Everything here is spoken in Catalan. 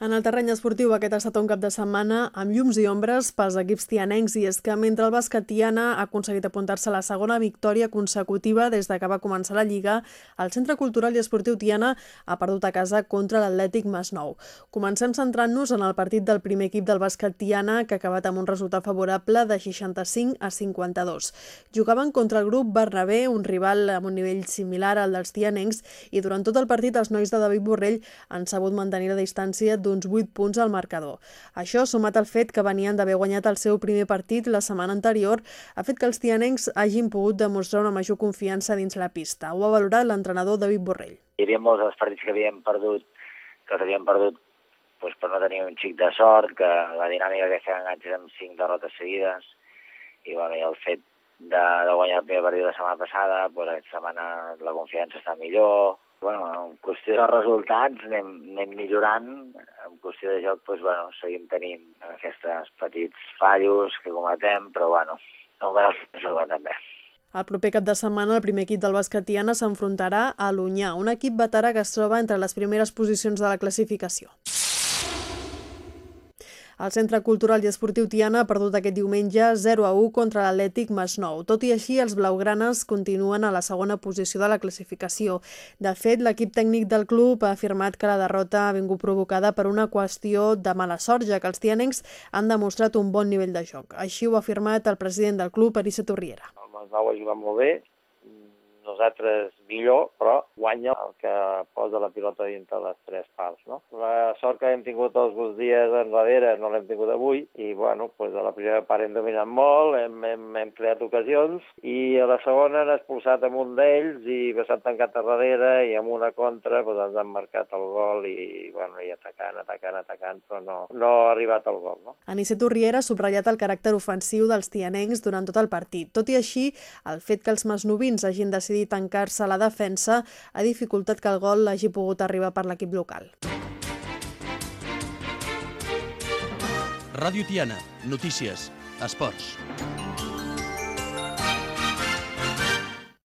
En el terreny esportiu aquest ha estat un cap de setmana amb llums i ombres pels equips tianencs i és que mentre el bàsquet Tiana ha aconseguit apuntar-se a la segona victòria consecutiva des de que va començar la Lliga, el Centre Cultural i Esportiu Tiana ha perdut a casa contra l'Atlètic Masnou. Comencem centrant-nos en el partit del primer equip del bàsquet Tiana que ha acabat amb un resultat favorable de 65 a 52. Jugaven contra el grup Bernabé, un rival amb un nivell similar al dels tianencs i durant tot el partit els nois de David Borrell han sabut mantenir la distància d'uns 8 punts al marcador. Això, sumat al fet que venien d'haver guanyat el seu primer partit la setmana anterior, ha fet que els tianencs hagin pogut demostrar una major confiança dins la pista. Ho ha valorat l'entrenador David Borrell. Hi havia molts dels partits que havíem perdut, que els havíem perdut doncs, per no tenir un xic de sort, que la dinàmica que feien enganxes amb cinc derrotes seguides, i, bueno, i el fet de, de guanyar el primer partit la setmana passada, doncs aquesta setmana la confiança està millor, bueno, en qüestió de resultats anem, anem millorant, en qüestió de joc doncs, bueno, seguim tenint aquests petits fallos que cometem, però bueno, no cal jugar també. El proper cap de setmana el primer equip del bàsquet Tiana s'enfrontarà a l'Unyà, un equip veterà que es troba entre les primeres posicions de la classificació. El Centre Cultural i Esportiu Tiana ha perdut aquest diumenge 0 a 1 contra l'Atlètic Masnou. Tot i així, els blaugranes continuen a la segona posició de la classificació. De fet, l'equip tècnic del club ha afirmat que la derrota ha vingut provocada per una qüestió de mala sort, ja que els tianencs han demostrat un bon nivell de joc. Així ho ha afirmat el president del club, Arissa Torriera. El Masnou ha jugat molt bé, nosaltres millor, però guanya el que posa la pilota dintre les tres parts. No? La sort que hem tingut els dos dies enrere no l'hem tingut avui i bueno, pues a la primera part hem dominat molt, hem, hem, hem creat ocasions i a la segona han expulsat amb un d'ells i s'han tancat a darrere i amb una contra pues, ens han marcat el gol i, bueno, i atacant, atacant, atacant, però no, no ha arribat el gol. No? Aniceto Riera ha subratllat el caràcter ofensiu dels tianencs durant tot el partit. Tot i així, el fet que els masnovins hagin decidit tancar-se a la defensa ha dificultat que el gol hagi pogut arribar per l'equip local. Ràdio Tiana, notícies, esports.